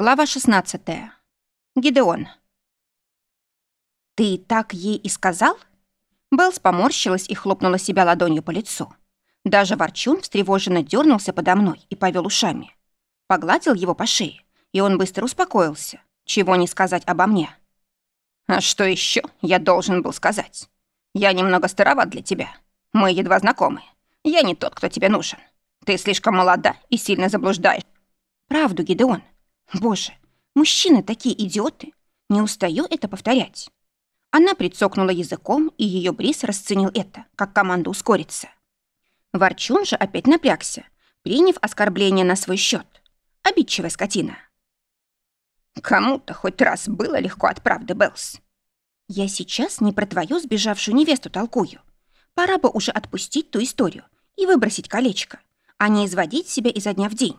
Глава 16. Гидеон. «Ты так ей и сказал?» Беллс поморщилась и хлопнула себя ладонью по лицу. Даже ворчун встревоженно дернулся подо мной и повел ушами. Погладил его по шее, и он быстро успокоился. Чего не сказать обо мне. «А что еще я должен был сказать? Я немного староват для тебя. Мы едва знакомы. Я не тот, кто тебе нужен. Ты слишком молода и сильно заблуждаешь». «Правду, Гидеон. Боже, мужчины такие идиоты. Не устаю это повторять. Она прицокнула языком, и ее бриз расценил это, как команду ускориться. Ворчун же опять напрягся, приняв оскорбление на свой счет. Обидчивая скотина. «Кому-то хоть раз было легко от правды, Беллс. Я сейчас не про твою сбежавшую невесту толкую. Пора бы уже отпустить ту историю и выбросить колечко, а не изводить себя изо дня в день.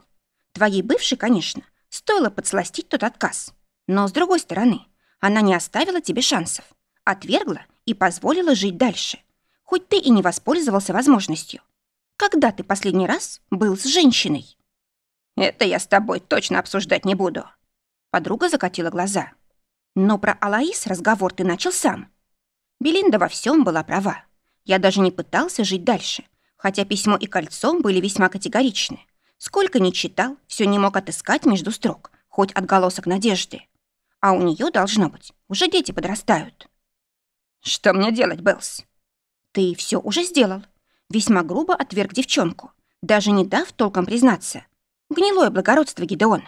Твоей бывшей, конечно, Стоило подсластить тот отказ. Но, с другой стороны, она не оставила тебе шансов. Отвергла и позволила жить дальше. Хоть ты и не воспользовался возможностью. Когда ты последний раз был с женщиной? Это я с тобой точно обсуждать не буду. Подруга закатила глаза. Но про Алаис разговор ты начал сам. Белинда во всем была права. Я даже не пытался жить дальше, хотя письмо и кольцо были весьма категоричны. Сколько ни читал, все не мог отыскать между строк, хоть отголосок надежды. А у нее должно быть, уже дети подрастают. «Что мне делать, Белс?» «Ты все уже сделал». Весьма грубо отверг девчонку, даже не дав толком признаться. Гнилое благородство, Гидеон.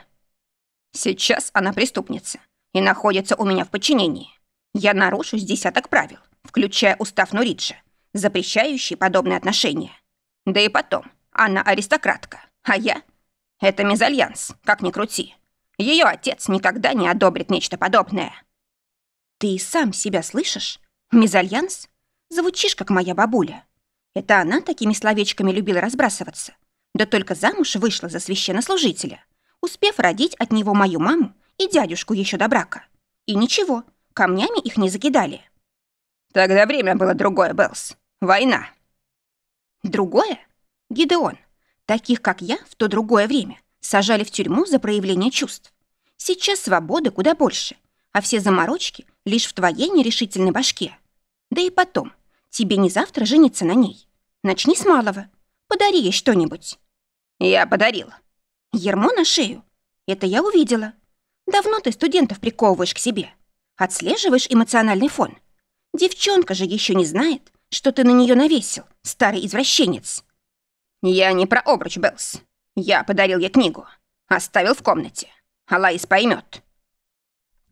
«Сейчас она преступница и находится у меня в подчинении. Я нарушу с десяток правил, включая устав Нуриджа, запрещающий подобные отношения. Да и потом, она аристократка. А я? Это мезальянс, как ни крути. Ее отец никогда не одобрит нечто подобное. Ты сам себя слышишь? Мезальянс? Звучишь, как моя бабуля. Это она такими словечками любила разбрасываться. Да только замуж вышла за священнослужителя, успев родить от него мою маму и дядюшку еще до брака. И ничего, камнями их не закидали. Тогда время было другое, Белс. Война. Другое? Гидеон, Таких, как я, в то другое время сажали в тюрьму за проявление чувств. Сейчас свободы куда больше, а все заморочки лишь в твоей нерешительной башке. Да и потом, тебе не завтра жениться на ней. Начни с малого. Подари ей что-нибудь. Я подарила. Ермо на шею. Это я увидела. Давно ты студентов приковываешь к себе. Отслеживаешь эмоциональный фон. Девчонка же еще не знает, что ты на нее навесил, старый извращенец. «Я не про обруч, Белс. Я подарил ей книгу. Оставил в комнате. Алаис поймет.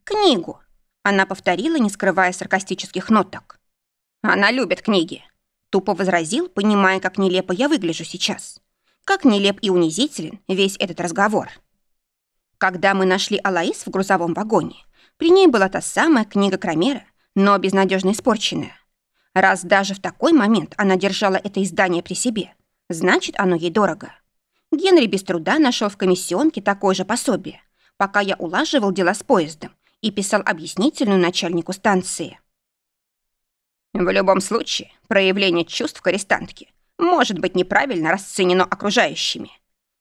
«Книгу», — она повторила, не скрывая саркастических ноток. «Она любит книги», — тупо возразил, понимая, как нелепо я выгляжу сейчас. Как нелеп и унизителен весь этот разговор. Когда мы нашли Алаис в грузовом вагоне, при ней была та самая книга Крамера, но безнадежно испорченная. Раз даже в такой момент она держала это издание при себе, Значит, оно ей дорого. Генри без труда нашел в комиссионке такое же пособие, пока я улаживал дела с поездом и писал объяснительную начальнику станции. В любом случае, проявление чувств к арестантке может быть неправильно расценено окружающими.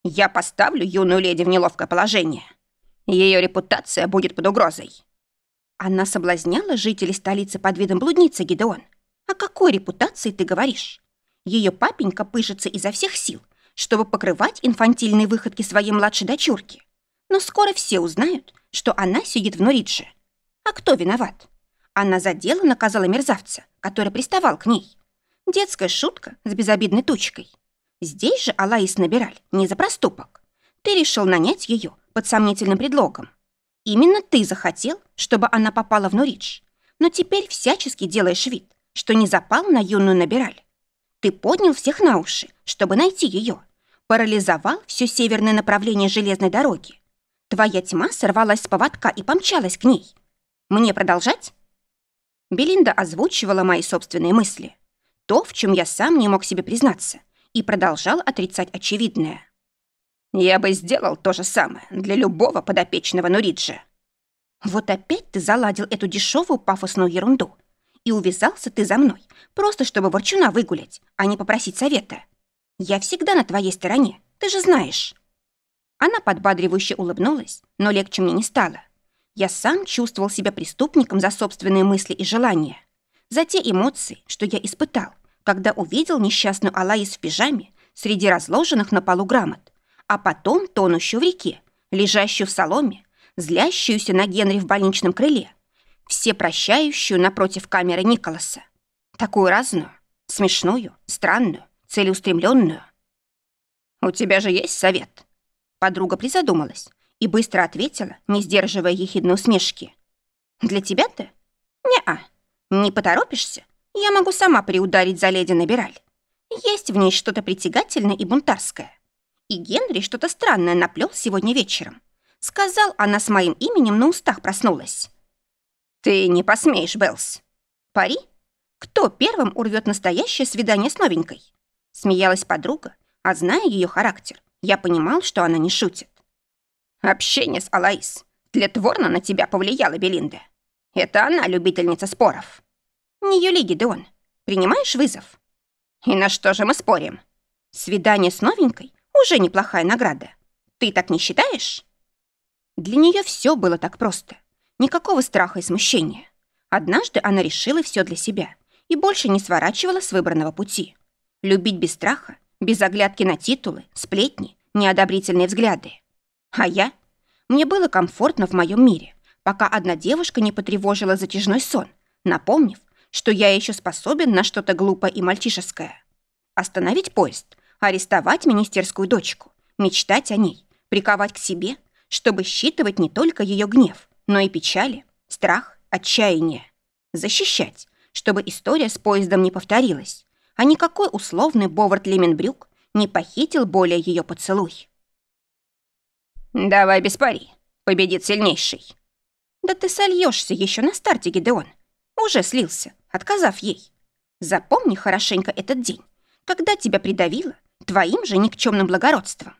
Я поставлю юную леди в неловкое положение. Ее репутация будет под угрозой. Она соблазняла жителей столицы под видом блудницы, Гидеон. О какой репутации ты говоришь? Ее папенька пышется изо всех сил, чтобы покрывать инфантильные выходки своей младшей дочурки. Но скоро все узнают, что она сидит в Норидже. А кто виноват? Она за дело наказала мерзавца, который приставал к ней. Детская шутка с безобидной тучкой. Здесь же Алаис Набираль не за проступок. Ты решил нанять ее под сомнительным предлогом. Именно ты захотел, чтобы она попала в Норидж. Но теперь всячески делаешь вид, что не запал на юную Набираль. Ты поднял всех на уши, чтобы найти ее. Парализовал все северное направление железной дороги. Твоя тьма сорвалась с поводка и помчалась к ней. Мне продолжать? Белинда озвучивала мои собственные мысли. То, в чем я сам не мог себе признаться, и продолжал отрицать очевидное. Я бы сделал то же самое для любого подопечного Нуриджа. Вот опять ты заладил эту дешевую пафосную ерунду, и увязался ты за мной, просто чтобы ворчуна выгулять, а не попросить совета. Я всегда на твоей стороне, ты же знаешь». Она подбадривающе улыбнулась, но легче мне не стало. Я сам чувствовал себя преступником за собственные мысли и желания. За те эмоции, что я испытал, когда увидел несчастную Алаис в пижаме среди разложенных на полу грамот, а потом тонущую в реке, лежащую в соломе, злящуюся на Генри в больничном крыле, все прощающую напротив камеры Николаса. Такую разную, смешную, странную, целеустремленную. «У тебя же есть совет?» Подруга призадумалась и быстро ответила, не сдерживая ехидной усмешки. «Для тебя-то? Не-а. Не поторопишься? Я могу сама приударить за леди Набираль. Есть в ней что-то притягательное и бунтарское. И Генри что-то странное наплел сегодня вечером. Сказал, она с моим именем на устах проснулась. Ты не посмеешь, Белс. Пари? Кто первым урвет настоящее свидание с новенькой? Смеялась подруга, а зная ее характер, я понимал, что она не шутит. Общение с Алаис тлетворно на тебя повлияло, Белинда. Это она любительница споров. Не Юли Гидеон. Принимаешь вызов? И на что же мы спорим? Свидание с новенькой уже неплохая награда. Ты так не считаешь? Для нее все было так просто. Никакого страха и смущения. Однажды она решила все для себя и больше не сворачивала с выбранного пути. Любить без страха, без оглядки на титулы, сплетни, неодобрительные взгляды. А я? Мне было комфортно в моем мире, пока одна девушка не потревожила затяжной сон, напомнив, что я еще способен на что-то глупое и мальчишеское. Остановить поезд, арестовать министерскую дочку, мечтать о ней, приковать к себе, чтобы считывать не только ее гнев, но и печали, страх, отчаяние. Защищать, чтобы история с поездом не повторилась, а никакой условный Бовард Леменбрюк не похитил более ее поцелуй. «Давай без пари. Победит сильнейший». «Да ты сольешься еще на старте, Гидеон. Уже слился, отказав ей. Запомни хорошенько этот день, когда тебя придавило твоим же никчемным благородством.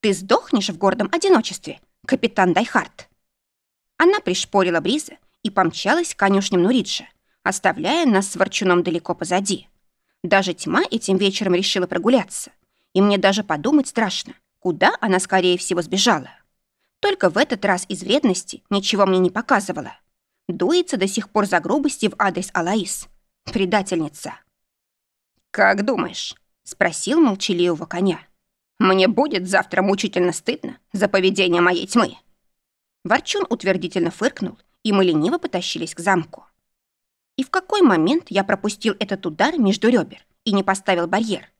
Ты сдохнешь в гордом одиночестве, капитан Дайхарт». Она пришпорила Бриза и помчалась к конюшням Нуриджа, оставляя нас с Ворчуном далеко позади. Даже тьма этим вечером решила прогуляться, и мне даже подумать страшно, куда она, скорее всего, сбежала. Только в этот раз из вредности ничего мне не показывала. Дуется до сих пор за грубости в адрес Алаис. Предательница. «Как думаешь?» — спросил молчаливого коня. «Мне будет завтра мучительно стыдно за поведение моей тьмы». Ворчун утвердительно фыркнул, и мы лениво потащились к замку. И в какой момент я пропустил этот удар между ребер и не поставил барьер?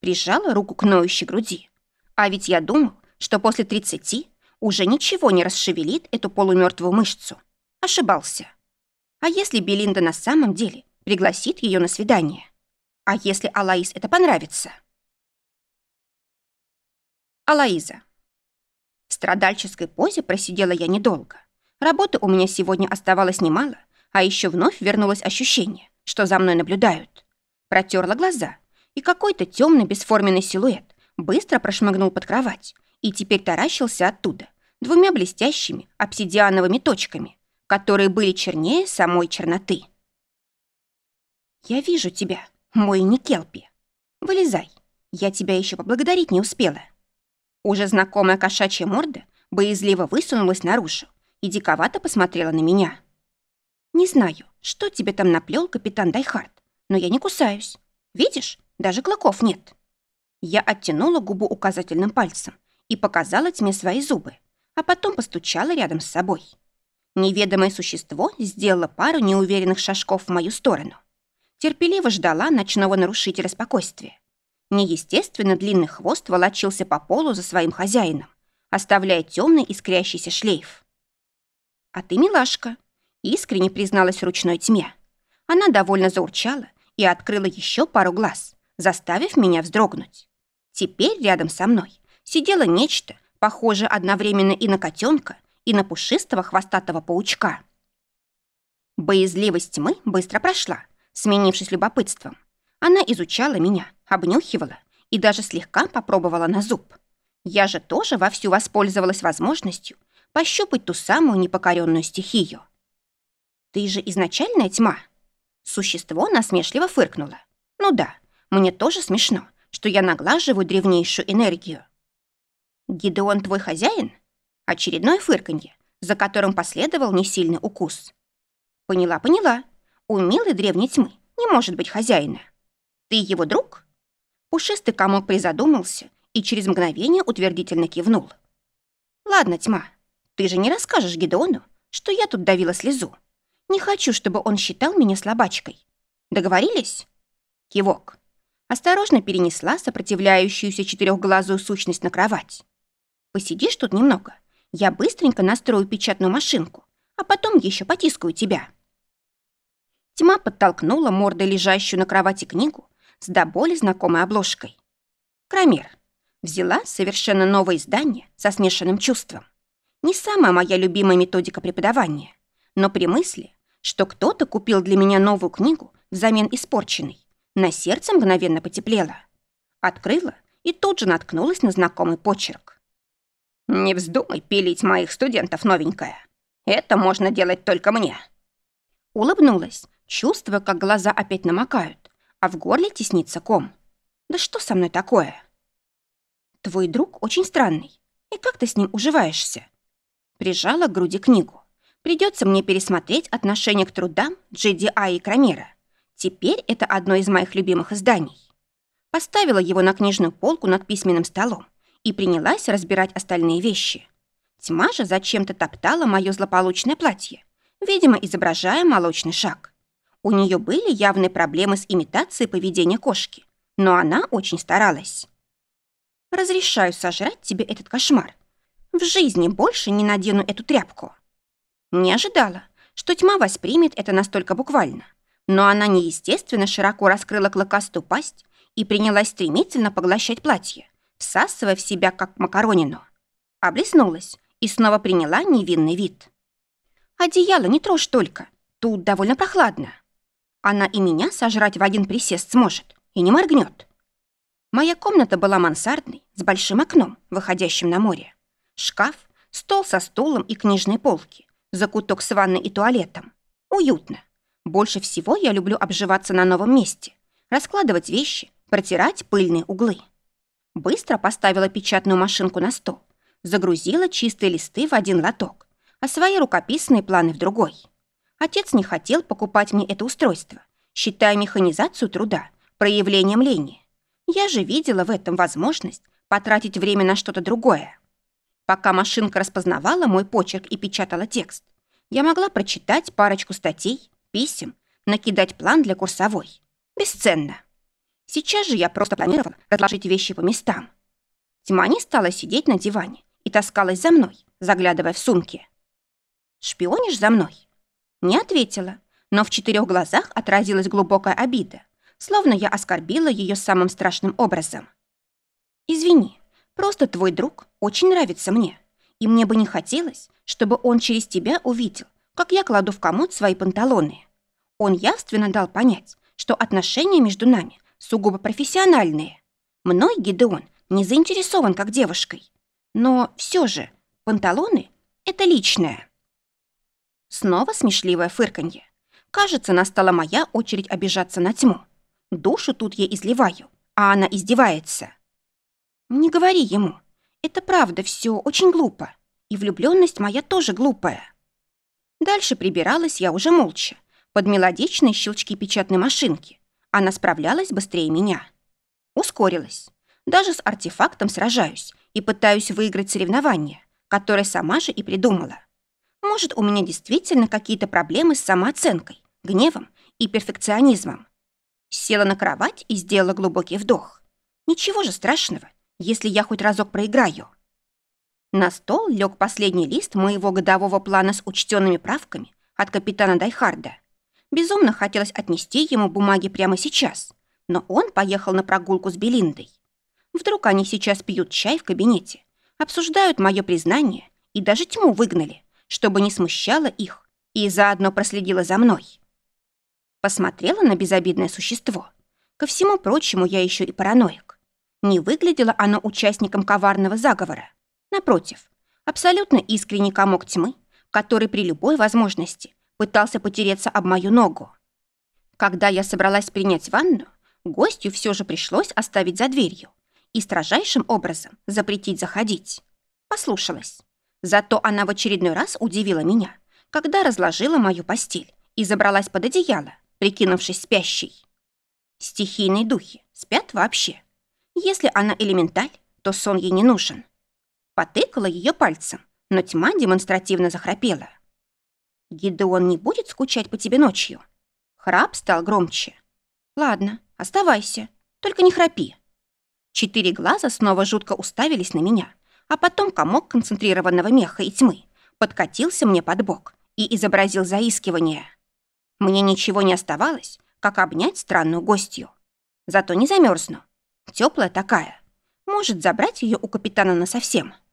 Прижала руку к ноющей груди. А ведь я думал, что после тридцати уже ничего не расшевелит эту полумертвую мышцу. Ошибался. А если Белинда на самом деле пригласит ее на свидание? А если Алаис это понравится? Алаиза. Страдальческой позе просидела я недолго. Работы у меня сегодня оставалось немало, а еще вновь вернулось ощущение, что за мной наблюдают. Протерла глаза, и какой-то темный бесформенный силуэт быстро прошмыгнул под кровать и теперь таращился оттуда двумя блестящими обсидиановыми точками, которые были чернее самой черноты. «Я вижу тебя, мой Никелпи. Вылезай, я тебя еще поблагодарить не успела». Уже знакомая кошачья морда боязливо высунулась наружу и диковато посмотрела на меня. «Не знаю, что тебе там наплел капитан Дайхард, но я не кусаюсь. Видишь, даже клыков нет». Я оттянула губу указательным пальцем и показала тьме свои зубы, а потом постучала рядом с собой. Неведомое существо сделало пару неуверенных шажков в мою сторону. Терпеливо ждала ночного нарушителя спокойствия. Неестественно длинный хвост волочился по полу за своим хозяином, оставляя темный искрящийся шлейф. «А ты милашка», — искренне призналась ручной тьме. Она довольно заурчала и открыла еще пару глаз, заставив меня вздрогнуть. Теперь рядом со мной сидело нечто, похожее одновременно и на котенка, и на пушистого хвостатого паучка. Боязливость тьмы быстро прошла, сменившись любопытством. Она изучала меня, обнюхивала и даже слегка попробовала на зуб. Я же тоже вовсю воспользовалась возможностью пощупать ту самую непокоренную стихию. «Ты же изначальная тьма?» Существо насмешливо фыркнуло. «Ну да, мне тоже смешно, что я наглаживаю древнейшую энергию». Гидеон твой хозяин? Очередное фырканье, за которым последовал несильный укус. Поняла, поняла. У милой древней тьмы не может быть хозяина. Ты его друг? Пушистый комок призадумался и через мгновение утвердительно кивнул. Ладно, тьма, ты же не расскажешь Гидеону, что я тут давила слезу. Не хочу, чтобы он считал меня слабачкой. Договорились? Кивок. Осторожно перенесла сопротивляющуюся четырехглазую сущность на кровать. Посидишь тут немного. Я быстренько настрою печатную машинку, а потом еще потискаю тебя. Тьма подтолкнула мордой лежащую на кровати книгу с до боли знакомой обложкой. Крамер. Взяла совершенно новое издание со смешанным чувством. Не самая моя любимая методика преподавания, но при мысли, что кто-то купил для меня новую книгу взамен испорченной, на сердце мгновенно потеплело. Открыла и тут же наткнулась на знакомый почерк. «Не вздумай пилить моих студентов, новенькая. Это можно делать только мне». Улыбнулась, чувствуя, как глаза опять намокают, а в горле теснится ком. «Да что со мной такое?» «Твой друг очень странный. И как ты с ним уживаешься?» Прижала к груди книгу. Придется мне пересмотреть отношение к трудам GDI и Крамера. Теперь это одно из моих любимых изданий. Поставила его на книжную полку над письменным столом и принялась разбирать остальные вещи. Тьма же зачем-то топтала мое злополучное платье, видимо, изображая молочный шаг. У нее были явные проблемы с имитацией поведения кошки, но она очень старалась. «Разрешаю сожрать тебе этот кошмар. В жизни больше не надену эту тряпку». Не ожидала, что тьма воспримет это настолько буквально, но она неестественно широко раскрыла клыкастую пасть и принялась стремительно поглощать платье, всасывая в себя, как макаронину. Облеснулась и снова приняла невинный вид. «Одеяло не трожь только, тут довольно прохладно. Она и меня сожрать в один присест сможет и не моргнет. Моя комната была мансардной, с большим окном, выходящим на море. Шкаф, стол со стулом и книжные полки, закуток с ванной и туалетом. Уютно. Больше всего я люблю обживаться на новом месте, раскладывать вещи, протирать пыльные углы. Быстро поставила печатную машинку на стол, загрузила чистые листы в один лоток, а свои рукописные планы в другой. Отец не хотел покупать мне это устройство, считая механизацию труда проявлением лени. Я же видела в этом возможность потратить время на что-то другое. Пока машинка распознавала мой почерк и печатала текст, я могла прочитать парочку статей, писем, накидать план для курсовой. Бесценно. Сейчас же я просто планировала разложить вещи по местам. Тьма не стала сидеть на диване и таскалась за мной, заглядывая в сумки. «Шпионишь за мной?» Не ответила, но в четырех глазах отразилась глубокая обида, словно я оскорбила ее самым страшным образом. «Извини, просто твой друг очень нравится мне, и мне бы не хотелось, чтобы он через тебя увидел, как я кладу в комод свои панталоны. Он явственно дал понять, что отношения между нами сугубо профессиональные. Мной Гидеон не заинтересован как девушкой. Но все же панталоны — это личное. Снова смешливое фырканье. Кажется, настала моя очередь обижаться на тьму. Душу тут я изливаю, а она издевается. Не говори ему. Это правда все очень глупо. И влюбленность моя тоже глупая. Дальше прибиралась я уже молча, под мелодичные щелчки печатной машинки, она справлялась быстрее меня. Ускорилась. Даже с артефактом сражаюсь и пытаюсь выиграть соревнование, которое сама же и придумала. Может, у меня действительно какие-то проблемы с самооценкой, гневом и перфекционизмом. Села на кровать и сделала глубокий вдох. Ничего же страшного, если я хоть разок проиграю. На стол лег последний лист моего годового плана с учтенными правками от капитана Дайхарда. Безумно хотелось отнести ему бумаги прямо сейчас, но он поехал на прогулку с Белиндой. Вдруг они сейчас пьют чай в кабинете, обсуждают мое признание и даже тьму выгнали, чтобы не смущало их, и заодно проследила за мной. Посмотрела на безобидное существо. Ко всему прочему, я еще и параноик. Не выглядело оно участником коварного заговора. Напротив, абсолютно искренний комок тьмы, который при любой возможности пытался потереться об мою ногу. Когда я собралась принять ванну, гостью все же пришлось оставить за дверью, и строжайшим образом запретить заходить. Послушалась. Зато она в очередной раз удивила меня, когда разложила мою постель и забралась под одеяло, прикинувшись спящей. Стихийные духи спят вообще. Если она элементаль, то сон ей не нужен. Потыкала ее пальцем, но тьма демонстративно захрапела. «Гидеон не будет скучать по тебе ночью?» Храп стал громче. «Ладно, оставайся, только не храпи». Четыре глаза снова жутко уставились на меня, а потом комок концентрированного меха и тьмы подкатился мне под бок и изобразил заискивание. Мне ничего не оставалось, как обнять странную гостью. Зато не замерзну. Теплая такая. Может забрать ее у капитана насовсем. совсем.